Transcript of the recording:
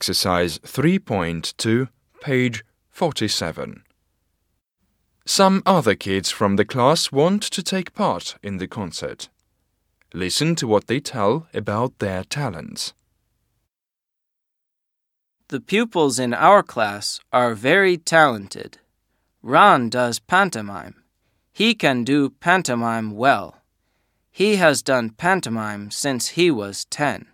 Exercise 3.2, page 47. Some other kids from the class want to take part in the concert. Listen to what they tell about their talents. The pupils in our class are very talented. Ron does pantomime. He can do pantomime well. He has done pantomime since he was 10.